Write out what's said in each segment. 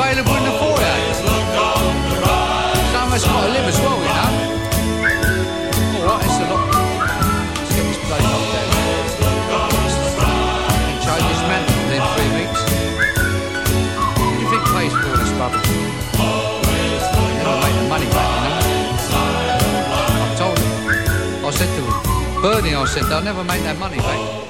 available in the foyer. Got to live as well, you know. Alright, it's a lot. This man three weeks. Make the money back, you know. I told him. I said to him, Bernie, I said, they'll never make that money back.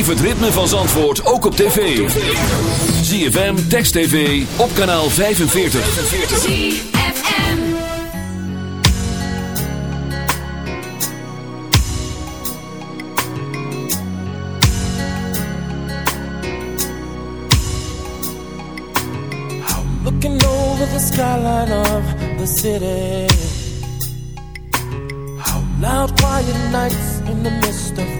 Beleef het ritme van Zandvoort ook op tv. ZFM, Text TV, op kanaal 45. ZFM. Looking over the skyline of the city. How loud, quiet nights in the midst of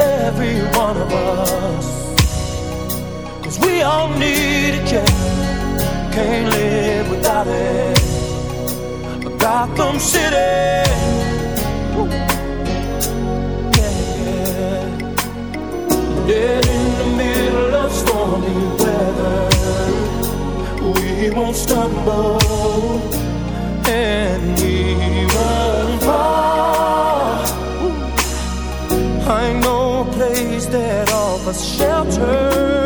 every one of us. Cause we all need it, yeah. Can't live without it. A Gotham City. Yeah. Dead in the middle of stormy weather we won't stumble and we won't A shelter.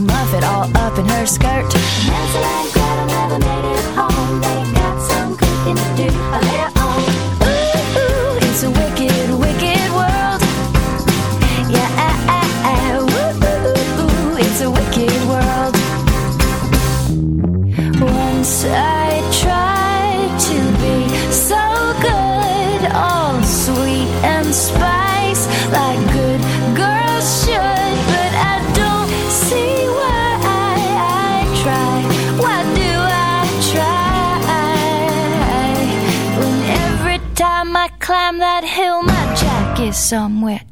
Muffet all up in her skirt. Hansel and Gretel never made it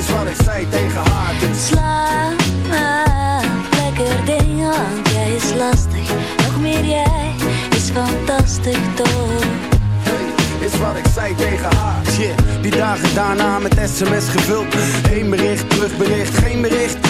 Is wat ik zei tegen haar. Dus Slaap, lekker ding, want jij is lastig. Nog meer jij is fantastisch toch? is wat ik zei tegen haar. Shit, die dagen daarna met sms gevuld. Eén bericht, terugbericht, geen bericht.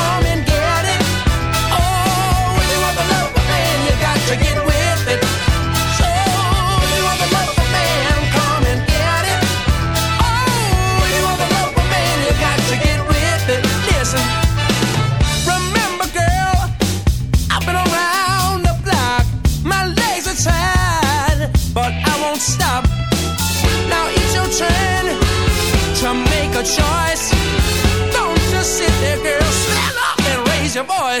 boy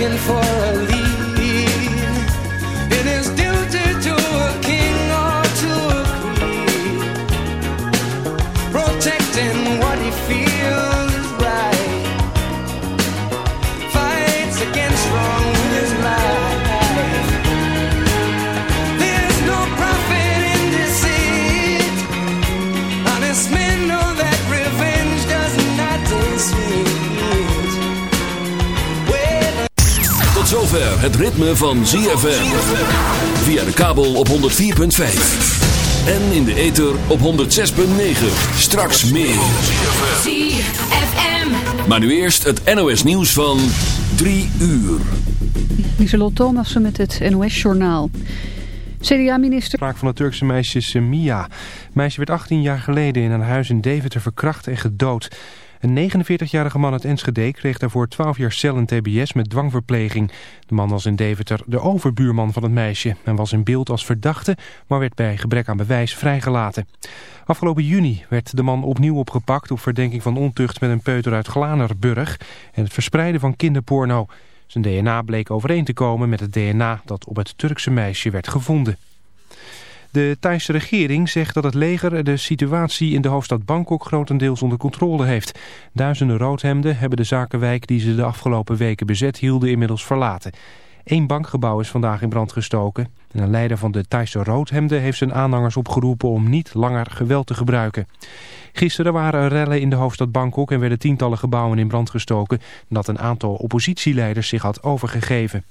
Looking for het ritme van ZFM. Via de kabel op 104.5. En in de ether op 106.9. Straks meer. ZFM. Maar nu eerst het NOS nieuws van 3 uur. Lieselot Thomassen met het NOS-journaal. CDA-minister... Spraak van het Turkse meisje Semia. Het meisje werd 18 jaar geleden in een huis in Deventer verkracht en gedood. Een 49-jarige man uit Enschede kreeg daarvoor 12 jaar cel en tbs met dwangverpleging. De man was in Deventer de overbuurman van het meisje en was in beeld als verdachte, maar werd bij gebrek aan bewijs vrijgelaten. Afgelopen juni werd de man opnieuw opgepakt op verdenking van ontucht met een peuter uit Glanerburg en het verspreiden van kinderporno. Zijn DNA bleek overeen te komen met het DNA dat op het Turkse meisje werd gevonden. De Thaise regering zegt dat het leger de situatie in de hoofdstad Bangkok grotendeels onder controle heeft. Duizenden roodhemden hebben de zakenwijk die ze de afgelopen weken bezet hielden inmiddels verlaten. Eén bankgebouw is vandaag in brand gestoken. En een leider van de Thaise roodhemden heeft zijn aanhangers opgeroepen om niet langer geweld te gebruiken. Gisteren waren er rellen in de hoofdstad Bangkok en werden tientallen gebouwen in brand gestoken... nadat een aantal oppositieleiders zich had overgegeven.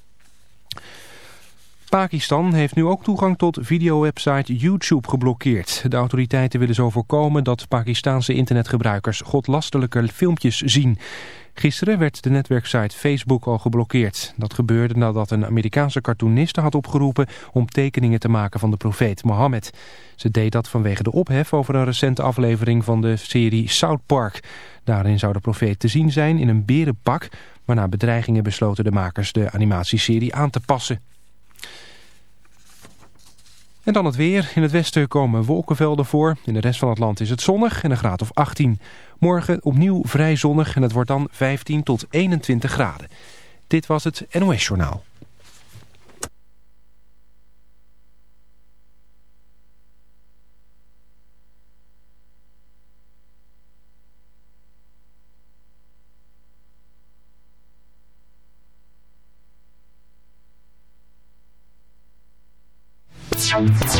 Pakistan heeft nu ook toegang tot videowebsite YouTube geblokkeerd. De autoriteiten willen zo voorkomen dat Pakistanse internetgebruikers godlastelijke filmpjes zien. Gisteren werd de netwerksite Facebook al geblokkeerd. Dat gebeurde nadat een Amerikaanse cartooniste had opgeroepen om tekeningen te maken van de profeet Mohammed. Ze deed dat vanwege de ophef over een recente aflevering van de serie South Park. Daarin zou de profeet te zien zijn in een berenpak, maar na bedreigingen besloten de makers de animatieserie aan te passen. En dan het weer. In het westen komen wolkenvelden voor. In de rest van het land is het zonnig en een graad of 18. Morgen opnieuw vrij zonnig en het wordt dan 15 tot 21 graden. Dit was het NOS Journaal. Bent u